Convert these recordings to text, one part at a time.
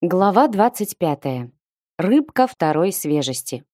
Глава 25. Рыбка второй свежести.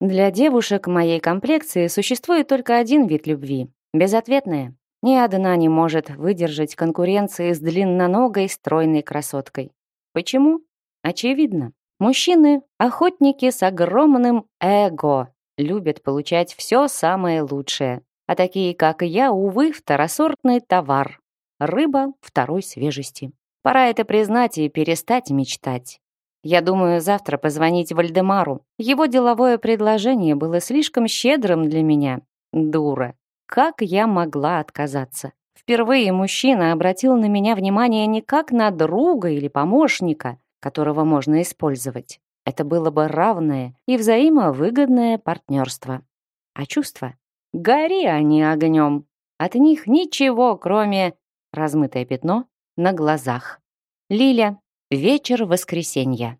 Для девушек моей комплекции существует только один вид любви – безответная. Ни одна не может выдержать конкуренции с длинноногой стройной красоткой. Почему? Очевидно. Мужчины – охотники с огромным эго, любят получать все самое лучшее. А такие, как я, увы, второсортный товар. Рыба второй свежести. Пора это признать и перестать мечтать. Я думаю завтра позвонить Вальдемару. Его деловое предложение было слишком щедрым для меня. Дура. Как я могла отказаться? Впервые мужчина обратил на меня внимание не как на друга или помощника, которого можно использовать. Это было бы равное и взаимовыгодное партнерство. А чувства? Гори они огнем. От них ничего, кроме размытое пятно на глазах. Лиля. Вечер воскресенья.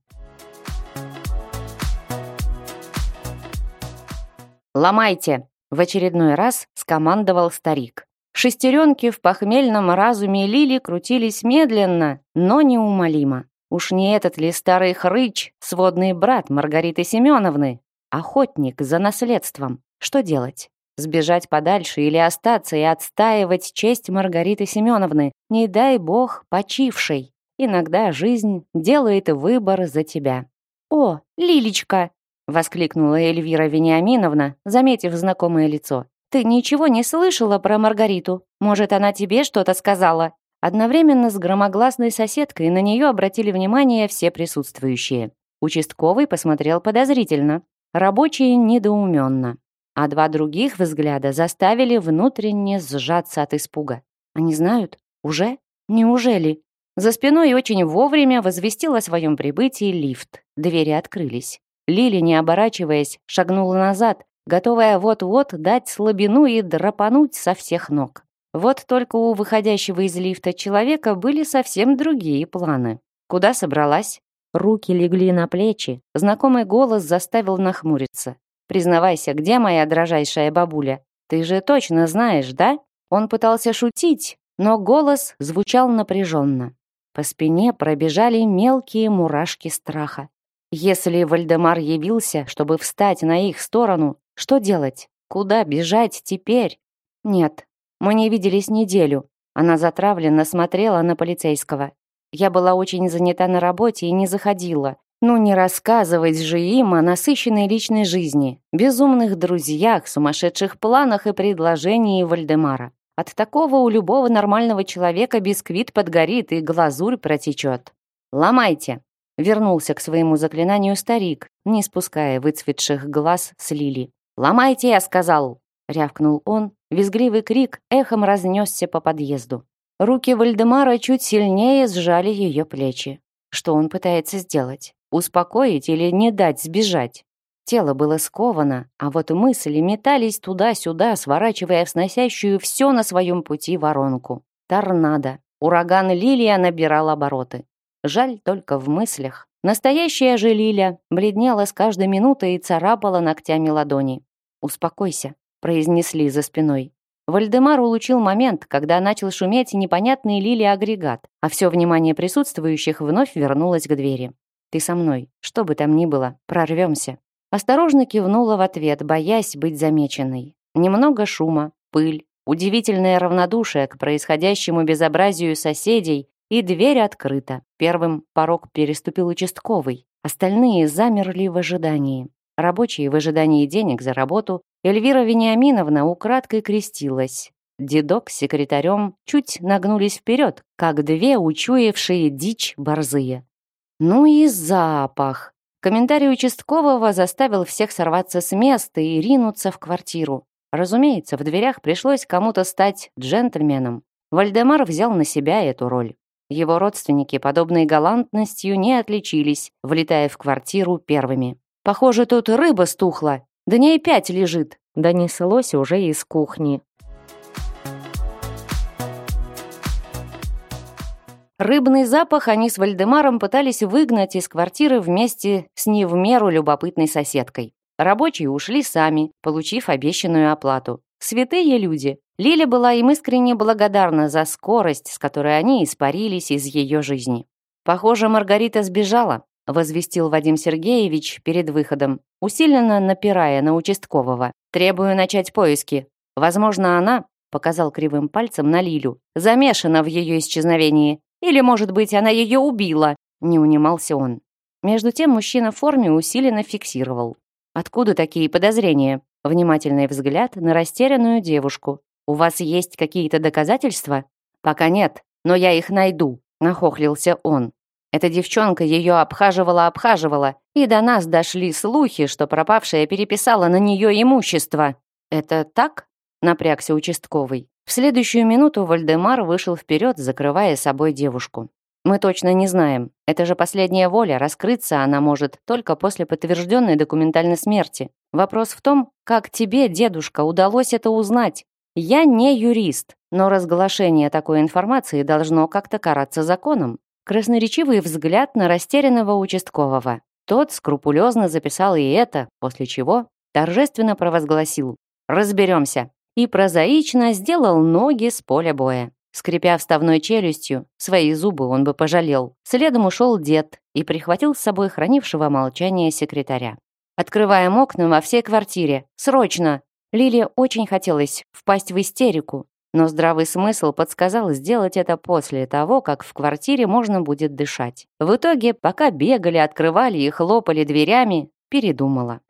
«Ломайте!» — в очередной раз скомандовал старик. Шестеренки в похмельном разуме Лили крутились медленно, но неумолимо. Уж не этот ли старый хрыч, сводный брат Маргариты Семеновны? Охотник за наследством. Что делать? Сбежать подальше или остаться и отстаивать честь Маргариты Семеновны, не дай бог почившей. Иногда жизнь делает выбор за тебя. «О, Лилечка!» — воскликнула Эльвира Вениаминовна, заметив знакомое лицо. «Ты ничего не слышала про Маргариту? Может, она тебе что-то сказала?» Одновременно с громогласной соседкой на нее обратили внимание все присутствующие. Участковый посмотрел подозрительно, рабочие недоуменно а два других взгляда заставили внутренне сжаться от испуга. Они знают? Уже? Неужели? За спиной очень вовремя возвестил о своем прибытии лифт. Двери открылись. Лили, не оборачиваясь, шагнула назад, готовая вот-вот дать слабину и драпануть со всех ног. Вот только у выходящего из лифта человека были совсем другие планы. Куда собралась? Руки легли на плечи, знакомый голос заставил нахмуриться. Признавайся, где моя дрожайшая бабуля? Ты же точно знаешь, да? Он пытался шутить, но голос звучал напряженно. По спине пробежали мелкие мурашки страха. Если Вальдемар явился, чтобы встать на их сторону, что делать? Куда бежать теперь? Нет, мы не виделись неделю. Она затравленно смотрела на полицейского. Я была очень занята на работе и не заходила. Ну не рассказывать же им о насыщенной личной жизни, безумных друзьях, сумасшедших планах и предложении Вальдемара. От такого у любого нормального человека бисквит подгорит и глазурь протечет. «Ломайте!» — вернулся к своему заклинанию старик, не спуская выцветших глаз с Лили. «Ломайте, я сказал!» — рявкнул он. Визгливый крик эхом разнесся по подъезду. Руки Вальдемара чуть сильнее сжали ее плечи. Что он пытается сделать? Успокоить или не дать сбежать? Тело было сковано, а вот мысли метались туда-сюда, сворачивая в сносящую все на своем пути воронку. Торнадо. Ураган Лилия набирал обороты. Жаль только в мыслях. Настоящая же Лиля бледнела с каждой минутой и царапала ногтями ладони. «Успокойся», — произнесли за спиной. Вальдемар улучил момент, когда начал шуметь непонятный Лили агрегат, а все внимание присутствующих вновь вернулось к двери. Ты со мной, что бы там ни было, прорвемся». Осторожно кивнула в ответ, боясь быть замеченной. Немного шума, пыль, удивительное равнодушие к происходящему безобразию соседей, и дверь открыта. Первым порог переступил участковый. Остальные замерли в ожидании. Рабочие в ожидании денег за работу. Эльвира Вениаминовна украдкой крестилась. Дедок с секретарем чуть нагнулись вперед, как две учуявшие дичь борзые. Ну и запах. Комментарий участкового заставил всех сорваться с места и ринуться в квартиру. Разумеется, в дверях пришлось кому-то стать джентльменом. Вальдемар взял на себя эту роль. Его родственники, подобной галантностью, не отличились, влетая в квартиру первыми. «Похоже, тут рыба стухла. Дней пять лежит», — донеслось уже из кухни. Рыбный запах они с Вальдемаром пытались выгнать из квартиры вместе с не в меру любопытной соседкой. Рабочие ушли сами, получив обещанную оплату. Святые люди. Лиля была им искренне благодарна за скорость, с которой они испарились из ее жизни. Похоже, Маргарита сбежала, возвестил Вадим Сергеевич перед выходом, усиленно напирая на участкового. Требую начать поиски. Возможно, она, показал кривым пальцем на Лилю, замешана в ее исчезновении. Или, может быть, она ее убила, не унимался он. Между тем мужчина в форме усиленно фиксировал. Откуда такие подозрения? Внимательный взгляд на растерянную девушку. У вас есть какие-то доказательства? Пока нет, но я их найду, нахохлился он. Эта девчонка ее обхаживала-обхаживала, и до нас дошли слухи, что пропавшая переписала на нее имущество. Это так? Напрягся участковый. В следующую минуту Вальдемар вышел вперед, закрывая собой девушку. Мы точно не знаем. Это же последняя воля, раскрыться она может только после подтвержденной документальной смерти. Вопрос в том, как тебе, дедушка, удалось это узнать. Я не юрист, но разглашение такой информации должно как-то караться законом. Красноречивый взгляд на растерянного участкового. Тот скрупулезно записал и это, после чего торжественно провозгласил «Разберемся» и прозаично сделал ноги с поля боя. Скрипя вставной челюстью, свои зубы он бы пожалел. Следом ушел дед и прихватил с собой хранившего молчание секретаря. «Открываем окна во всей квартире. Срочно!» Лиле очень хотелось впасть в истерику, но здравый смысл подсказал сделать это после того, как в квартире можно будет дышать. В итоге, пока бегали, открывали и хлопали дверями, передумала.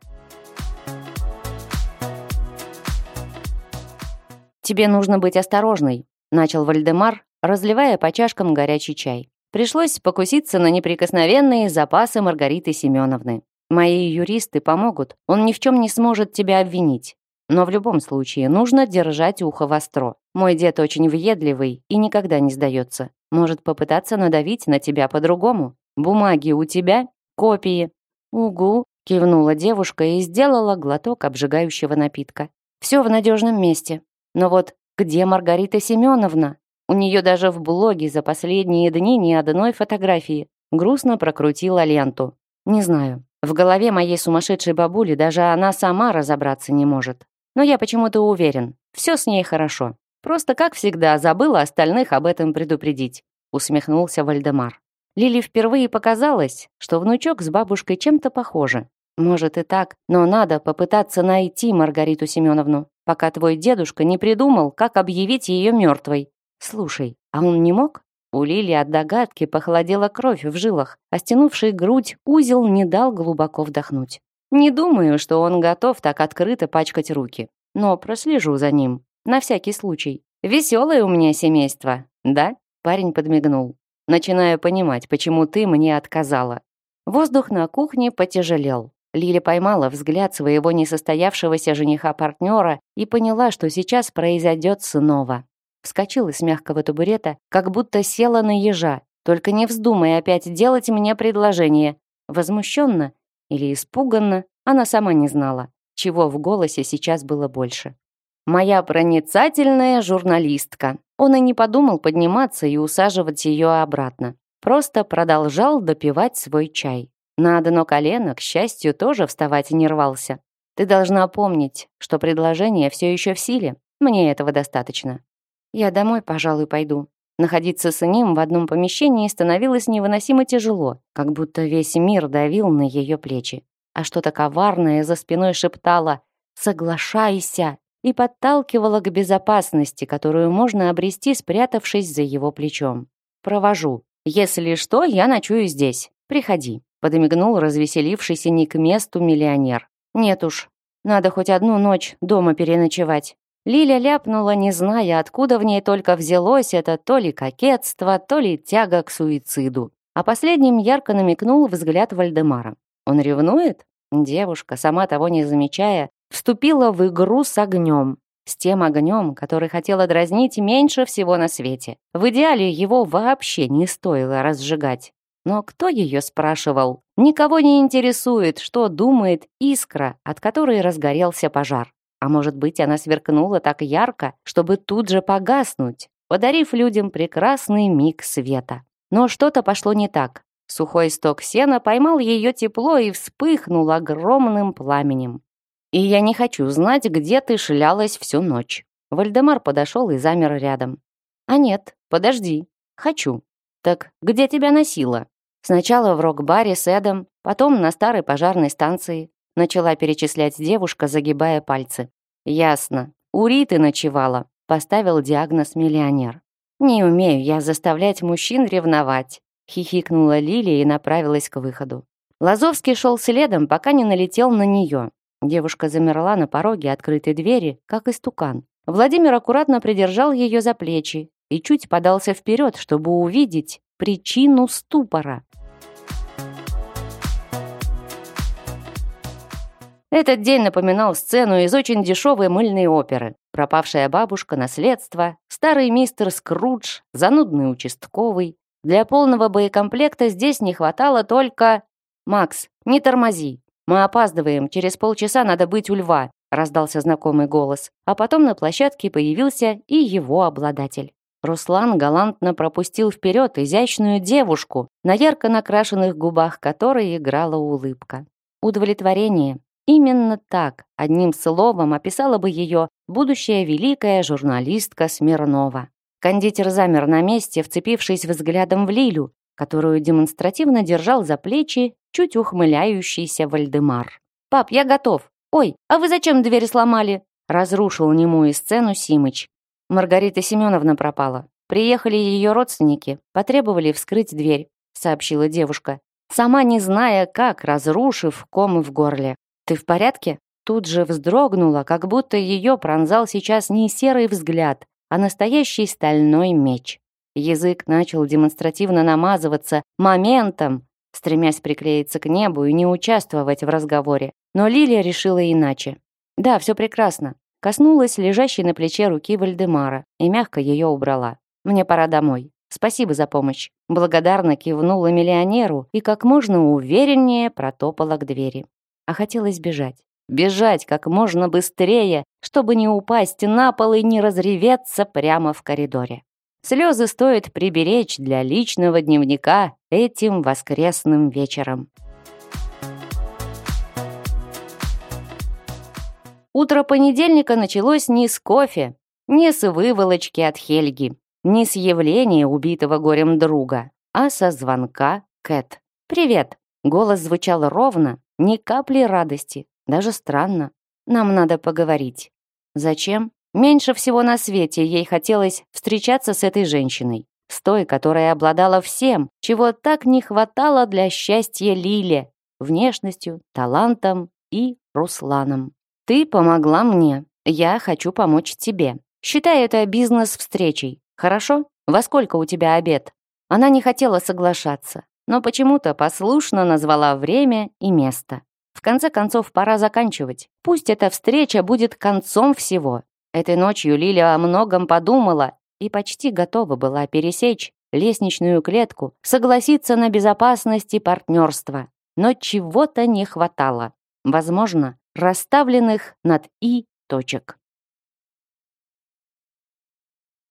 «Тебе нужно быть осторожной», — начал Вальдемар, разливая по чашкам горячий чай. Пришлось покуситься на неприкосновенные запасы Маргариты Семеновны. Мои юристы помогут, он ни в чем не сможет тебя обвинить. Но в любом случае нужно держать ухо востро. Мой дед очень въедливый и никогда не сдается. Может попытаться надавить на тебя по-другому. Бумаги у тебя? Копии?» «Угу», — кивнула девушка и сделала глоток обжигающего напитка. «Все в надежном месте. Но вот где Маргарита Семеновна? У нее даже в блоге за последние дни ни одной фотографии. Грустно прокрутила ленту. Не знаю. В голове моей сумасшедшей бабули даже она сама разобраться не может. Но я почему-то уверен, все с ней хорошо. Просто, как всегда, забыла остальных об этом предупредить», усмехнулся Вальдемар. Лили впервые показалось, что внучок с бабушкой чем-то похожи. Может и так, но надо попытаться найти Маргариту Семеновну, пока твой дедушка не придумал, как объявить ее мертвой. Слушай, а он не мог? У Лили от догадки похолодела кровь в жилах, а стянувший грудь узел не дал глубоко вдохнуть. Не думаю, что он готов так открыто пачкать руки. Но прослежу за ним. На всякий случай. Веселое у меня семейство, да?» Парень подмигнул. «Начинаю понимать, почему ты мне отказала». Воздух на кухне потяжелел. Лиля поймала взгляд своего несостоявшегося жениха-партнера и поняла, что сейчас произойдет снова. Вскочила с мягкого табурета, как будто села на ежа. «Только не вздумай опять делать мне предложение». Возмущенно или испуганно, она сама не знала, чего в голосе сейчас было больше. «Моя проницательная журналистка». Он и не подумал подниматься и усаживать ее обратно. Просто продолжал допивать свой чай. На одно колено, к счастью, тоже вставать не рвался. «Ты должна помнить, что предложение все еще в силе. Мне этого достаточно. Я домой, пожалуй, пойду. Находиться с ним в одном помещении становилось невыносимо тяжело, как будто весь мир давил на ее плечи. А что-то коварное за спиной шептало «Соглашайся!» и подталкивало к безопасности, которую можно обрести, спрятавшись за его плечом. «Провожу. Если что, я ночую здесь. Приходи», — подмигнул развеселившийся не к месту миллионер. «Нет уж, надо хоть одну ночь дома переночевать. Лиля ляпнула, не зная, откуда в ней только взялось это то ли кокетство, то ли тяга к суициду. А последним ярко намекнул взгляд Вальдемара. Он ревнует? Девушка, сама того не замечая, вступила в игру с огнем. С тем огнем, который хотела дразнить меньше всего на свете. В идеале его вообще не стоило разжигать. Но кто ее спрашивал? Никого не интересует, что думает искра, от которой разгорелся пожар. А может быть, она сверкнула так ярко, чтобы тут же погаснуть, подарив людям прекрасный миг света. Но что-то пошло не так. Сухой сток сена поймал ее тепло и вспыхнул огромным пламенем. «И я не хочу знать, где ты шлялась всю ночь». Вальдемар подошел и замер рядом. «А нет, подожди. Хочу. Так где тебя носило? Сначала в рок-баре с Эдом, потом на старой пожарной станции. Начала перечислять девушка, загибая пальцы. Ясно. У Риты ночевала. Поставил диагноз миллионер. Не умею я заставлять мужчин ревновать. Хихикнула Лилия и направилась к выходу. Лазовский шел следом, пока не налетел на нее. Девушка замерла на пороге открытой двери, как истукан. Владимир аккуратно придержал ее за плечи и чуть подался вперед, чтобы увидеть причину ступора. Этот день напоминал сцену из очень дешевой мыльной оперы. Пропавшая бабушка, наследство, старый мистер Скрудж, занудный участковый. Для полного боекомплекта здесь не хватало только... «Макс, не тормози. Мы опаздываем, через полчаса надо быть у льва», раздался знакомый голос. А потом на площадке появился и его обладатель. Руслан галантно пропустил вперед изящную девушку, на ярко накрашенных губах которой играла улыбка. Удовлетворение, Именно так, одним словом, описала бы ее будущая великая журналистка Смирнова. Кондитер замер на месте, вцепившись взглядом в Лилю, которую демонстративно держал за плечи чуть ухмыляющийся Вальдемар. «Пап, я готов. Ой, а вы зачем дверь сломали?» Разрушил немую сцену Симыч. Маргарита Семеновна пропала. Приехали ее родственники, потребовали вскрыть дверь, сообщила девушка, сама не зная, как, разрушив ком в горле. «Ты в порядке?» Тут же вздрогнула, как будто ее пронзал сейчас не серый взгляд, а настоящий стальной меч. Язык начал демонстративно намазываться моментом, стремясь приклеиться к небу и не участвовать в разговоре. Но Лилия решила иначе. «Да, все прекрасно». Коснулась лежащей на плече руки Вальдемара и мягко ее убрала. «Мне пора домой. Спасибо за помощь». Благодарно кивнула миллионеру и как можно увереннее протопала к двери а хотелось бежать. Бежать как можно быстрее, чтобы не упасть на пол и не разреветься прямо в коридоре. Слезы стоит приберечь для личного дневника этим воскресным вечером. Утро понедельника началось не с кофе, не с выволочки от Хельги, не с явления убитого горем друга, а со звонка Кэт. «Привет!» Голос звучал ровно, ни капли радости. Даже странно. Нам надо поговорить. Зачем? Меньше всего на свете ей хотелось встречаться с этой женщиной. С той, которая обладала всем, чего так не хватало для счастья Лиле. Внешностью, талантом и Русланом. Ты помогла мне. Я хочу помочь тебе. Считай это бизнес-встречей. Хорошо? Во сколько у тебя обед? Она не хотела соглашаться но почему-то послушно назвала время и место. В конце концов, пора заканчивать. Пусть эта встреча будет концом всего. Этой ночью Лиля о многом подумала и почти готова была пересечь лестничную клетку, согласиться на безопасность и партнерство. Но чего-то не хватало. Возможно, расставленных над «и» точек.